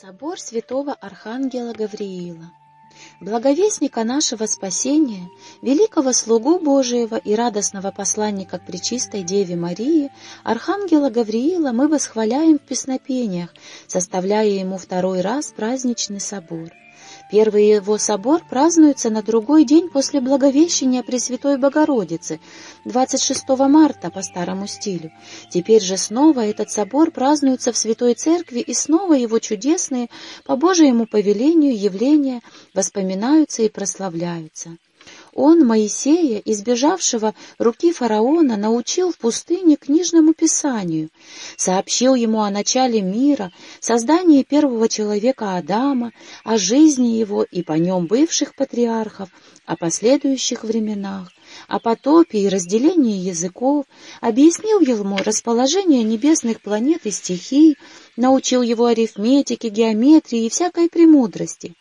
Собор святого Архангела Гавриила Благовестника нашего спасения, великого слугу Божиего и радостного посланника к Пречистой Деве Марии, Архангела Гавриила мы восхваляем в песнопениях, составляя ему второй раз праздничный собор. Первый его собор празднуется на другой день после Благовещения Пресвятой Богородицы, 26 марта по старому стилю. Теперь же снова этот собор празднуется в Святой Церкви, и снова его чудесные, по Божьему повелению, явления воспоминаются и прославляются. Он Моисея, избежавшего руки фараона, научил в пустыне книжному писанию, сообщил ему о начале мира, создании первого человека Адама, о жизни его и по нем бывших патриархов, о последующих временах, о потопе и разделении языков, объяснил ему расположение небесных планет и стихий, научил его арифметике, геометрии и всякой премудрости.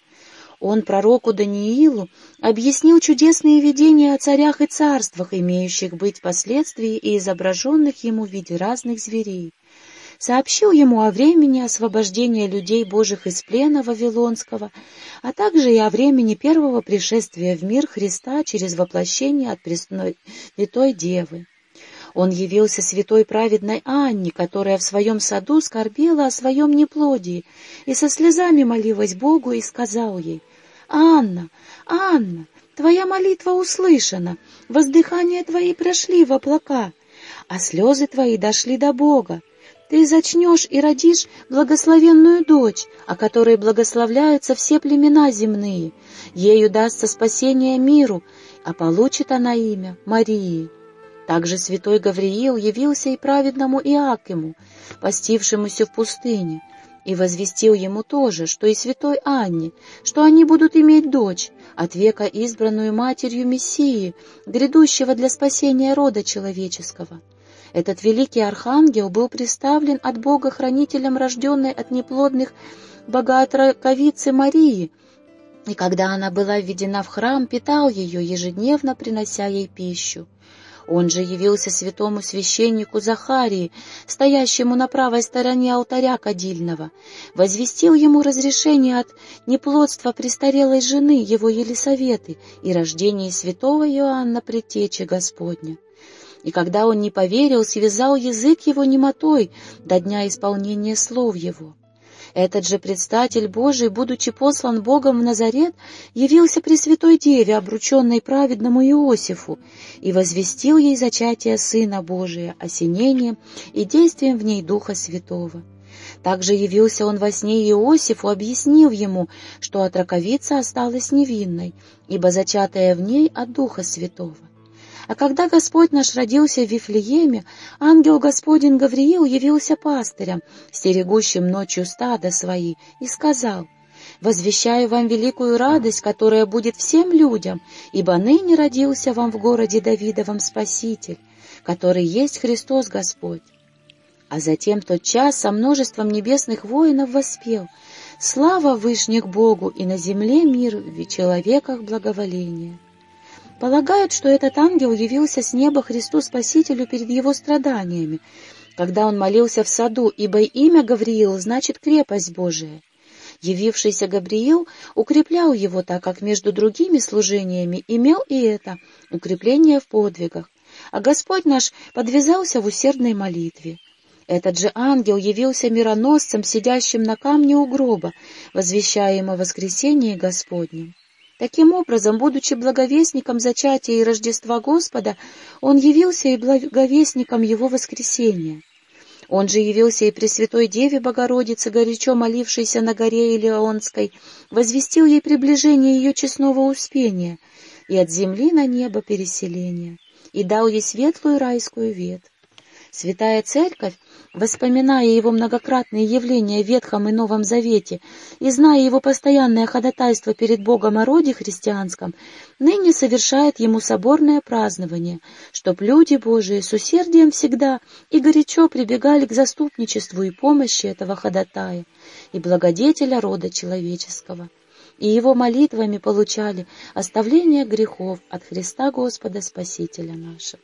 Он пророку Даниилу объяснил чудесные видения о царях и царствах, имеющих быть впоследствии и изображенных ему в виде разных зверей. Сообщил ему о времени освобождения людей Божьих из плена Вавилонского, а также и о времени первого пришествия в мир Христа через воплощение от Пресной Святой Девы. Он явился святой праведной Анне, которая в своем саду скорбела о своем неплодии и со слезами молилась Богу и сказал ей — «Анна, Анна, твоя молитва услышана, воздыхания твои прошли в облака, а слезы твои дошли до Бога. Ты зачнешь и родишь благословенную дочь, о которой благословляются все племена земные. Ею дастся спасение миру, а получит она имя Марии». Также святой Гавриил явился и праведному Иакиму, постившемуся в пустыне, и возвестил ему тоже, что и святой Анне, что они будут иметь дочь, от века избранную матерью Мессии, грядущего для спасения рода человеческого. Этот великий архангел был представлен от Бога хранителем рожденной от неплодных богатраковицы Марии, и когда она была введена в храм, питал ее, ежедневно принося ей пищу. Он же явился святому священнику Захарии, стоящему на правой стороне алтаря кадильного, возвестил ему разрешение от неплодства престарелой жены его Елисаветы и рождение святого Иоанна Предтечи Господня. И когда он не поверил, связал язык его немотой до дня исполнения слов его. Этот же предстатель Божий, будучи послан Богом в Назарет, явился Пресвятой Деве, обрученной праведному Иосифу, и возвестил ей зачатие Сына Божия, осенением и действием в ней Духа Святого. Также явился он во сне Иосифу, объяснив ему, что отраковица осталась невинной, ибо зачатая в ней от Духа Святого. А когда Господь наш родился в Вифлееме, ангел Господень Гавриил явился пастырем, стерегущим ночью стада свои, и сказал, «Возвещаю вам великую радость, которая будет всем людям, ибо ныне родился вам в городе Давидовом Спаситель, который есть Христос Господь». А затем тот час со множеством небесных воинов воспел «Слава Вышних Богу и на земле мир в человеках благоволение». Полагают, что этот ангел явился с неба Христу Спасителю перед его страданиями, когда он молился в саду, ибо имя Гавриил значит «крепость Божия». Явившийся Гавриил укреплял его, так как между другими служениями имел и это — укрепление в подвигах, а Господь наш подвязался в усердной молитве. Этот же ангел явился мироносцем, сидящим на камне у гроба, возвещая ему воскресение Господнем. Таким образом, будучи благовестником зачатия и Рождества Господа, он явился и благовестником Его воскресения. Он же явился и Пресвятой Деве Богородице, горячо молившейся на горе Илеонской, возвестил ей приближение ее честного успения и от земли на небо переселения, и дал ей светлую райскую ветвь. Святая Церковь, воспоминая его многократные явления в Ветхом и Новом Завете и зная его постоянное ходатайство перед Богом о роде христианском, ныне совершает ему соборное празднование, чтоб люди Божии с усердием всегда и горячо прибегали к заступничеству и помощи этого ходатая и благодетеля рода человеческого и его молитвами получали оставление грехов от Христа Господа Спасителя нашего.